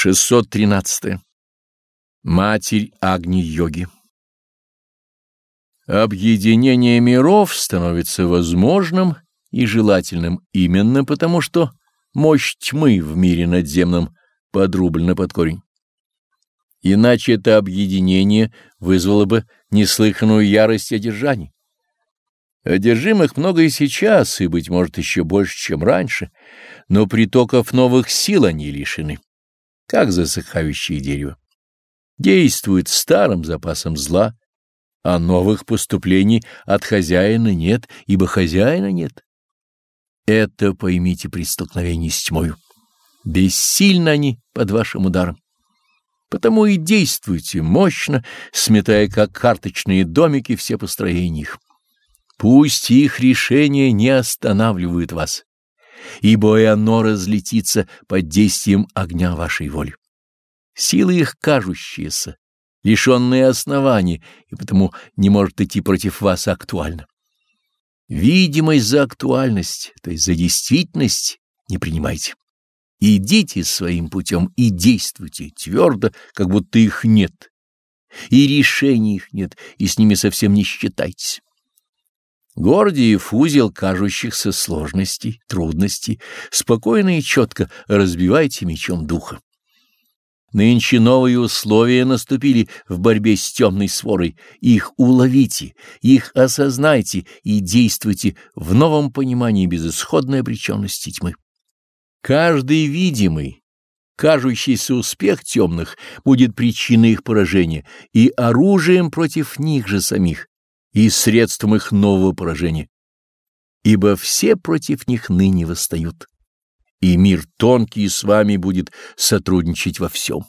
613. Матерь Агни-йоги Объединение миров становится возможным и желательным именно потому, что мощь тьмы в мире надземном подрублена под корень. Иначе это объединение вызвало бы неслыханную ярость одержаний. Одержимых много и сейчас, и, быть может, еще больше, чем раньше, но притоков новых сил они лишены, как засыхающее дерево. Действует старым запасом зла, а новых поступлений от хозяина нет, ибо хозяина нет. Это поймите при столкновении с тьмою. Бессильны они под вашим ударом. Потому и действуйте мощно, сметая как карточные домики все построения их. Пусть их решение не останавливает вас, ибо и оно разлетится под действием огня вашей воли. Силы их кажущиеся, лишенные оснований, и потому не может идти против вас актуально. Видимость за актуальность, то есть за действительность, не принимайте. Идите своим путем и действуйте твердо, как будто их нет. И решений их нет, и с ними совсем не считайтесь. Гордиев узел кажущихся сложностей, трудностей, спокойно и четко разбивайте мечом духа. Нынче новые условия наступили в борьбе с темной сворой. Их уловите, их осознайте и действуйте в новом понимании безысходной обреченности тьмы. Каждый видимый, кажущийся успех темных будет причиной их поражения и оружием против них же самих, и средством их нового поражения. Ибо все против них ныне восстают и мир тонкий с вами будет сотрудничать во всем.